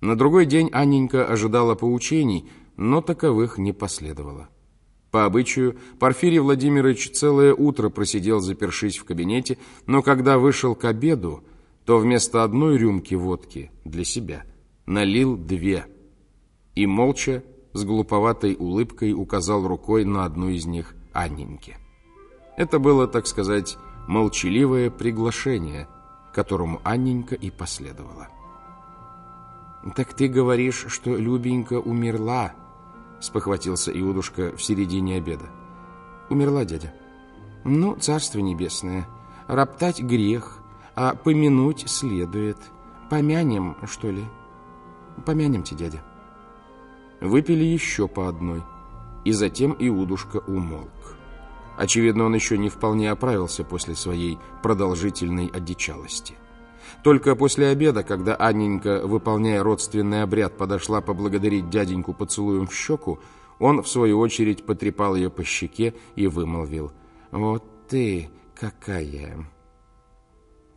На другой день Анненька ожидала поучений, но таковых не последовало. По обычаю, Порфирий Владимирович целое утро просидел, запершись в кабинете, но когда вышел к обеду, то вместо одной рюмки водки для себя налил две и молча, с глуповатой улыбкой указал рукой на одну из них Анненьке. Это было, так сказать, молчаливое приглашение, которому Анненька и последовала. «Так ты говоришь, что Любенька умерла?» Спохватился Иудушка в середине обеда. «Умерла дядя». «Ну, царство небесное, роптать грех, а помянуть следует. Помянем, что ли?» «Помянемте, дядя». Выпили еще по одной, и затем Иудушка умолк. Очевидно, он еще не вполне оправился после своей продолжительной одичалости. Только после обеда, когда Анненька, выполняя родственный обряд, подошла поблагодарить дяденьку поцелуем в щеку, он, в свою очередь, потрепал ее по щеке и вымолвил «Вот ты какая!»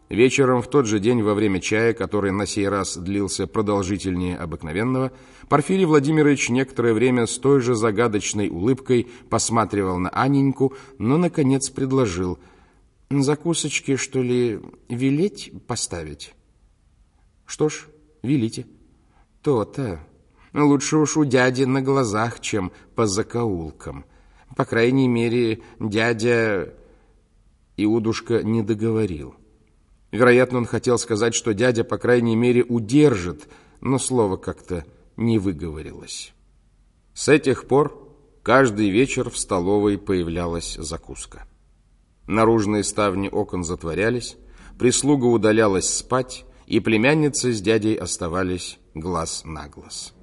Вечером в тот же день во время чая, который на сей раз длился продолжительнее обыкновенного, Порфирий Владимирович некоторое время с той же загадочной улыбкой посматривал на Анненьку, но, наконец, предложил – Закусочки, что ли, велеть поставить? Что ж, велите. То-то. Лучше уж у дяди на глазах, чем по закоулкам. По крайней мере, дядя... Иудушка не договорил. Вероятно, он хотел сказать, что дядя, по крайней мере, удержит, но слово как-то не выговорилось. С этих пор каждый вечер в столовой появлялась закуска. Наружные ставни окон затворялись, прислуга удалялась спать, и племянница с дядей оставались глаз на глаз.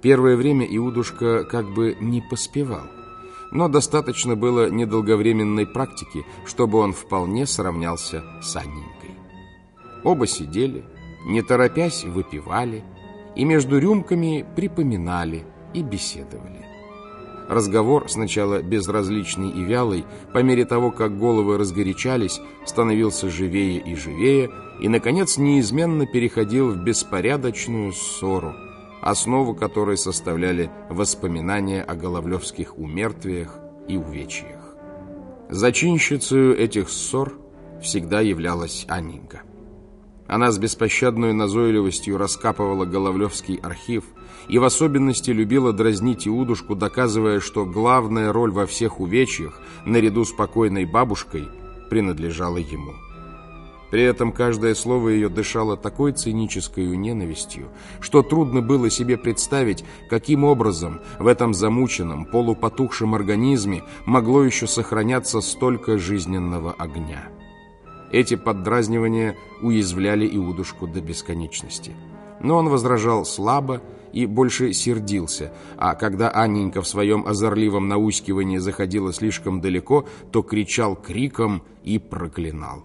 Первое время Иудушка как бы не поспевал, но достаточно было недолговременной практики, чтобы он вполне сравнялся с Анненькой. Оба сидели, не торопясь выпивали, и между рюмками припоминали и беседовали. Разговор, сначала безразличный и вялый, по мере того, как головы разгорячались, становился живее и живее, и, наконец, неизменно переходил в беспорядочную ссору, основу которой составляли воспоминания о головлевских умертвиях и увечьях. Зачинщицей этих ссор всегда являлась Анненька. Она с беспощадной назойливостью раскапывала Головлевский архив и в особенности любила дразнить Иудушку, доказывая, что главная роль во всех увечьях, наряду с покойной бабушкой, принадлежала ему. При этом каждое слово ее дышало такой цинической ненавистью, что трудно было себе представить, каким образом в этом замученном, полупотухшем организме могло еще сохраняться столько жизненного огня. Эти поддразнивания уязвляли Иудушку до бесконечности. Но он возражал слабо и больше сердился, а когда Анненька в своем озорливом наускивании заходила слишком далеко, то кричал криком и проклинал.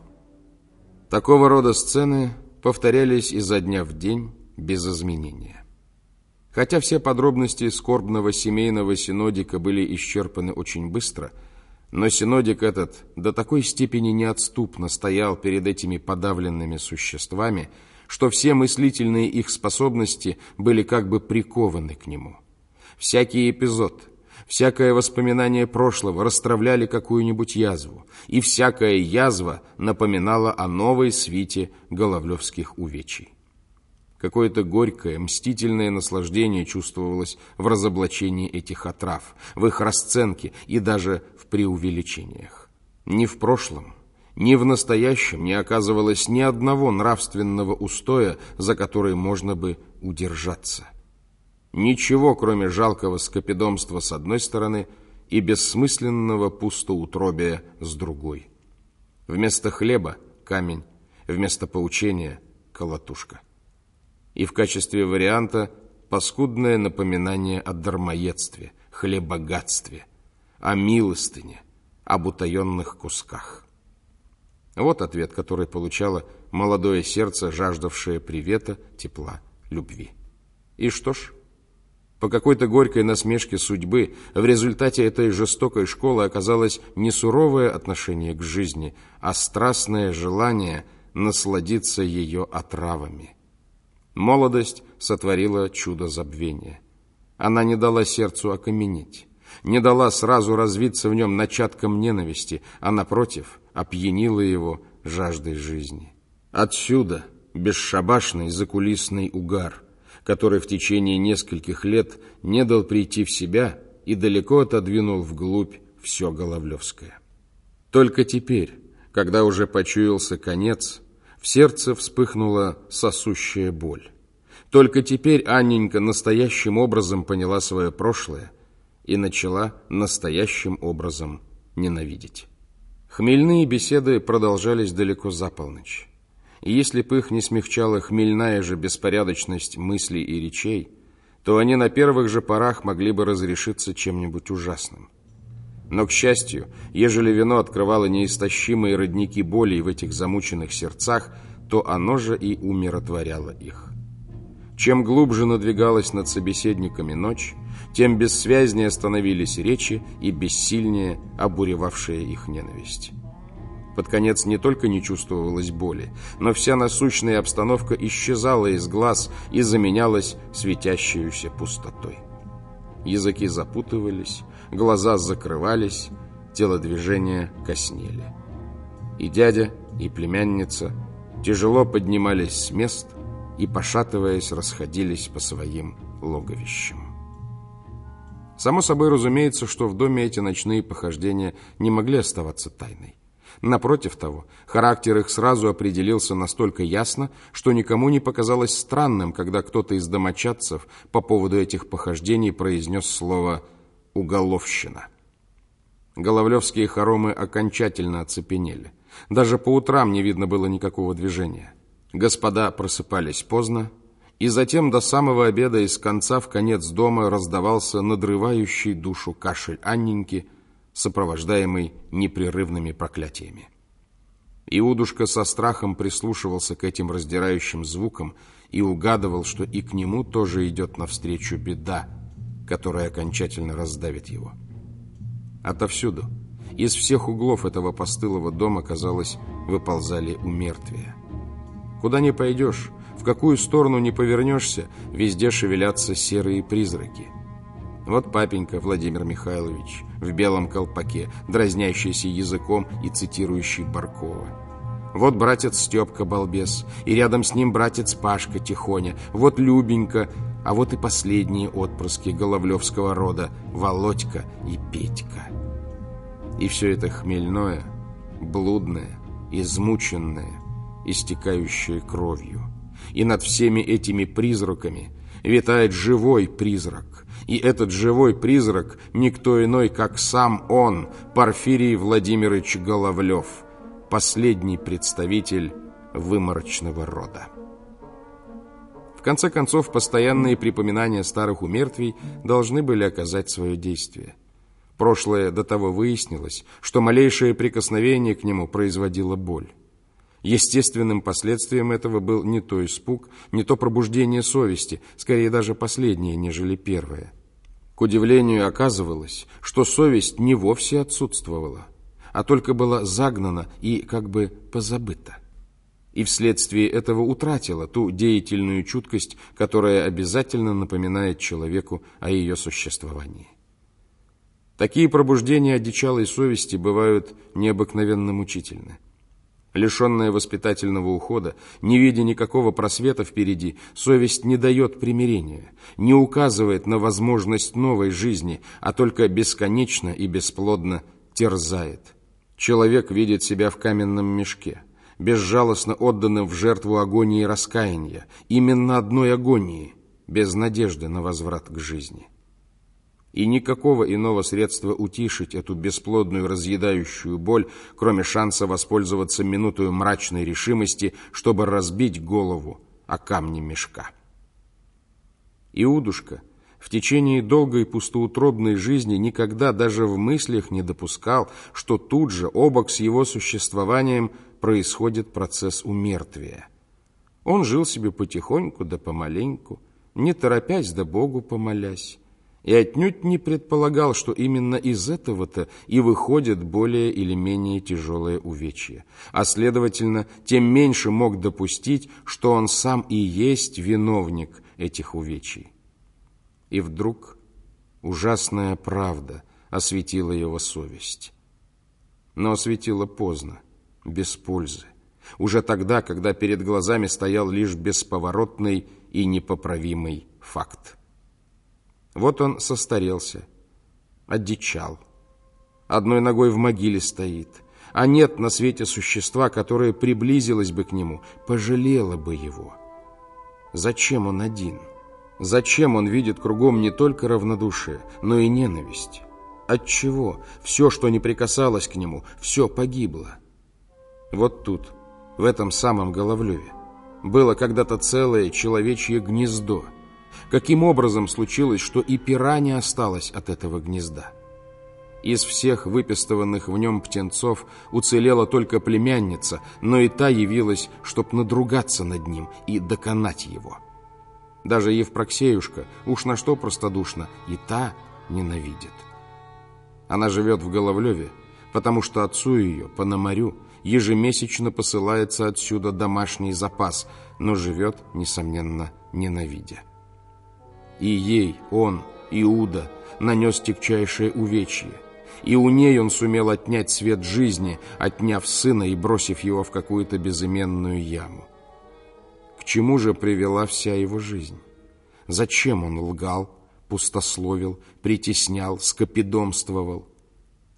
Такого рода сцены повторялись изо дня в день без изменения. Хотя все подробности скорбного семейного синодика были исчерпаны очень быстро – но синодик этот до такой степени неотступно стоял перед этими подавленными существами, что все мыслительные их способности были как бы прикованы к нему. Всякий эпизод, всякое воспоминание прошлого расстравляли какую-нибудь язву, и всякая язва напоминала о новой свите головлевских увечий. Какое-то горькое, мстительное наслаждение чувствовалось в разоблачении этих отрав, в их расценке и даже в преувеличениях. Ни в прошлом, ни в настоящем не оказывалось ни одного нравственного устоя, за который можно бы удержаться. Ничего, кроме жалкого скопидомства с одной стороны и бессмысленного пустоутробия с другой. Вместо хлеба – камень, вместо поучения – колотушка и в качестве варианта паскудное напоминание о дармоедстве, хлебогатстве, о милостыне, об утаенных кусках. Вот ответ, который получало молодое сердце, жаждавшее привета, тепла, любви. И что ж, по какой-то горькой насмешке судьбы в результате этой жестокой школы оказалось не суровое отношение к жизни, а страстное желание насладиться ее отравами – Молодость сотворила чудо забвения. Она не дала сердцу окаменеть, не дала сразу развиться в нем начатком ненависти, а, напротив, опьянила его жаждой жизни. Отсюда бесшабашный закулисный угар, который в течение нескольких лет не дал прийти в себя и далеко отодвинул вглубь все Головлевское. Только теперь, когда уже почуялся конец, в сердце вспыхнула сосущая боль. Только теперь Анненька настоящим образом поняла свое прошлое и начала настоящим образом ненавидеть. Хмельные беседы продолжались далеко за полночь. И если бы их не смягчала хмельная же беспорядочность мыслей и речей, то они на первых же порах могли бы разрешиться чем-нибудь ужасным. Но, к счастью, ежели вино открывало неистощимые родники боли в этих замученных сердцах, то оно же и умиротворяло их. Чем глубже надвигалась над собеседниками ночь, тем бессвязнее становились речи и бессильнее обуревавшая их ненависть. Под конец не только не чувствовалось боли, но вся насущная обстановка исчезала из глаз и заменялась светящейся пустотой. Языки запутывались, глаза закрывались, телодвижения коснели. И дядя, и племянница тяжело поднимались с мест и, пошатываясь, расходились по своим логовищам. Само собой разумеется, что в доме эти ночные похождения не могли оставаться тайной. Напротив того, характер их сразу определился настолько ясно, что никому не показалось странным, когда кто-то из домочадцев по поводу этих похождений произнес слово «уголовщина». Головлевские хоромы окончательно оцепенели. Даже по утрам не видно было никакого движения. Господа просыпались поздно, и затем до самого обеда из конца в конец дома раздавался надрывающий душу кашель Анненьки – сопровождаемый непрерывными проклятиями. Иудушка со страхом прислушивался к этим раздирающим звукам и угадывал, что и к нему тоже идет навстречу беда, которая окончательно раздавит его. Отовсюду, из всех углов этого постылого дома, казалось, выползали умертвия. Куда ни пойдешь, в какую сторону ни повернешься, везде шевелятся серые призраки – вот папенька Владимир Михайлович в белом колпаке, дразнящийся языком и цитирующий Баркова. Вот братец Степка Балбес, и рядом с ним братец Пашка Тихоня, вот Любенька, а вот и последние отпрыски Головлевского рода Володька и Петька. И все это хмельное, блудное, измученное, истекающее кровью. И над всеми этими призраками витает живой призрак, и этот живой призрак никто иной, как сам он, Порфирий Владимирович Головлев, последний представитель выморочного рода. Конце концов, постоянные припоминания старых умертвий должны были оказать свое действие. Прошлое до того выяснилось, что малейшее прикосновение к нему производило боль. Естественным последствием этого был не то испуг, не то пробуждение совести, скорее даже последнее, нежели первое. К удивлению оказывалось, что совесть не вовсе отсутствовала, а только была загнана и как бы позабыта. И вследствие этого утратила ту деятельную чуткость, которая обязательно напоминает человеку о ее существовании. Такие пробуждения одичалой совести бывают необыкновенно мучительны. Лишенная воспитательного ухода, не видя никакого просвета впереди, совесть не дает примирения, не указывает на возможность новой жизни, а только бесконечно и бесплодно терзает. Человек видит себя в каменном мешке, безжалостно отданным в жертву агонии раскаяния, именно одной агонии, без надежды на возврат к жизни и никакого иного средства утишить эту бесплодную разъедающую боль, кроме шанса воспользоваться минутою мрачной решимости, чтобы разбить голову о камни мешка. Иудушка в течение долгой пустоутробной жизни никогда даже в мыслях не допускал, что тут же, обок с его существованием, происходит процесс умертвия. Он жил себе потихоньку да помаленьку, не торопясь да Богу помолясь, и отнюдь не предполагал, что именно из этого-то и выходит более или менее тяжелое увечье, а, следовательно, тем меньше мог допустить, что он сам и есть виновник этих увечий. И вдруг ужасная правда осветила его совесть. Но осветила поздно, без пользы, уже тогда, когда перед глазами стоял лишь бесповоротный и непоправимый факт. Вот он состарелся, одичал, одной ногой в могиле стоит, а нет на свете существа, которое приблизилось бы к нему, пожалело бы его. Зачем он один? Зачем он видит кругом не только равнодушие, но и ненависть? Отчего все, что не прикасалось к нему, все погибло? Вот тут, в этом самом Головлеве, было когда-то целое человечье гнездо – каким образом случилось, что и пера не осталось от этого гнезда. Из всех выпестованных в нем птенцов уцелела только племянница, но и та явилась, чтоб надругаться над ним и доконать его. Даже Евпроксеюшка, уж на что простодушно, и та ненавидит. Она живет в Головлеве, потому что отцу ее, Пономарю, ежемесячно посылается отсюда домашний запас, но живет, несомненно, ненавидя. И ей он, Иуда, нанес тягчайшее увечье. И у ней он сумел отнять свет жизни, отняв сына и бросив его в какую-то безыменную яму. Чему же привела вся его жизнь? Зачем он лгал, пустословил, притеснял, скопидомствовал?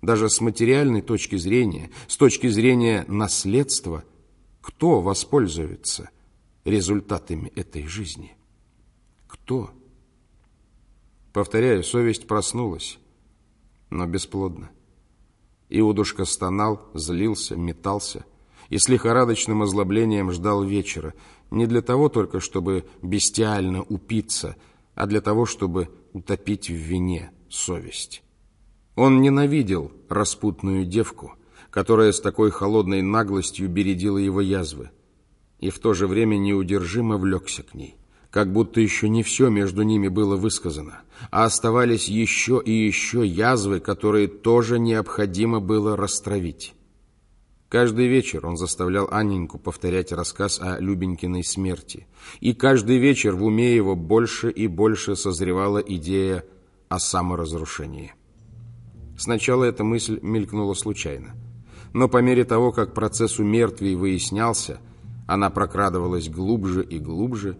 Даже с материальной точки зрения, с точки зрения наследства, кто воспользуется результатами этой жизни? Кто? Повторяю, совесть проснулась, но бесплодно. Иудушка стонал, злился, метался и с лихорадочным озлоблением ждал вечера, не для того только, чтобы бестиально упиться, а для того, чтобы утопить в вине совесть. Он ненавидел распутную девку, которая с такой холодной наглостью бередила его язвы, и в то же время неудержимо влекся к ней как будто еще не все между ними было высказано, а оставались еще и еще язвы, которые тоже необходимо было растравить. Каждый вечер он заставлял Анненьку повторять рассказ о Любенькиной смерти, и каждый вечер в уме его больше и больше созревала идея о саморазрушении. Сначала эта мысль мелькнула случайно, но по мере того, как процесс умертвий выяснялся, она прокрадывалась глубже и глубже,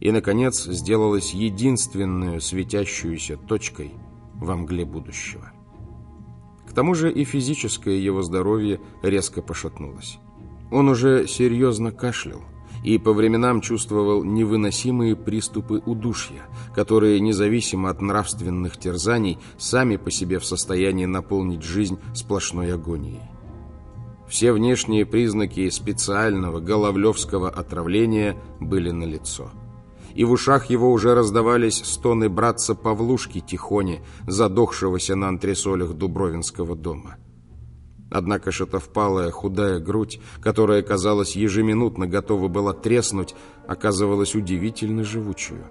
и, наконец, сделалась единственной светящуюся точкой во мгле будущего. К тому же и физическое его здоровье резко пошатнулось. Он уже серьезно кашлял и по временам чувствовал невыносимые приступы удушья, которые, независимо от нравственных терзаний, сами по себе в состоянии наполнить жизнь сплошной агонией. Все внешние признаки специального головлевского отравления были налицо. лицо и в ушах его уже раздавались стоны братца Павлушки Тихони, задохшегося на антресолях Дубровинского дома. Однако шатовпалая худая грудь, которая, казалось, ежеминутно готова была треснуть, оказывалась удивительно живучую.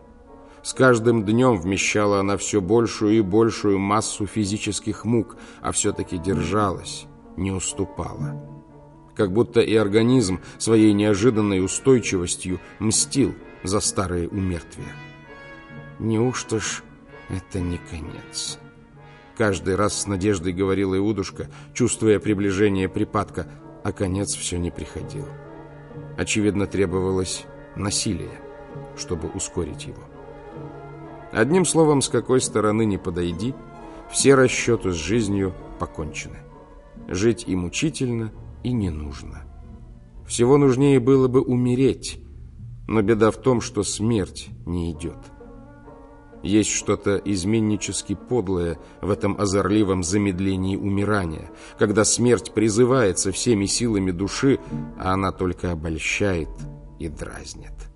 С каждым днем вмещала она все большую и большую массу физических мук, а все-таки держалась, не уступала. Как будто и организм своей неожиданной устойчивостью мстил – за старые умертвия. Неужто ж это не конец? Каждый раз с надеждой говорила Иудушка, чувствуя приближение припадка, а конец все не приходил. Очевидно, требовалось насилие, чтобы ускорить его. Одним словом, с какой стороны не подойди, все расчеты с жизнью покончены. Жить и мучительно, и не нужно. Всего нужнее было бы умереть, но беда в том, что смерть не идет. Есть что-то изменнически подлое в этом озорливом замедлении умирания, когда смерть призывается всеми силами души, а она только обольщает и дразнит.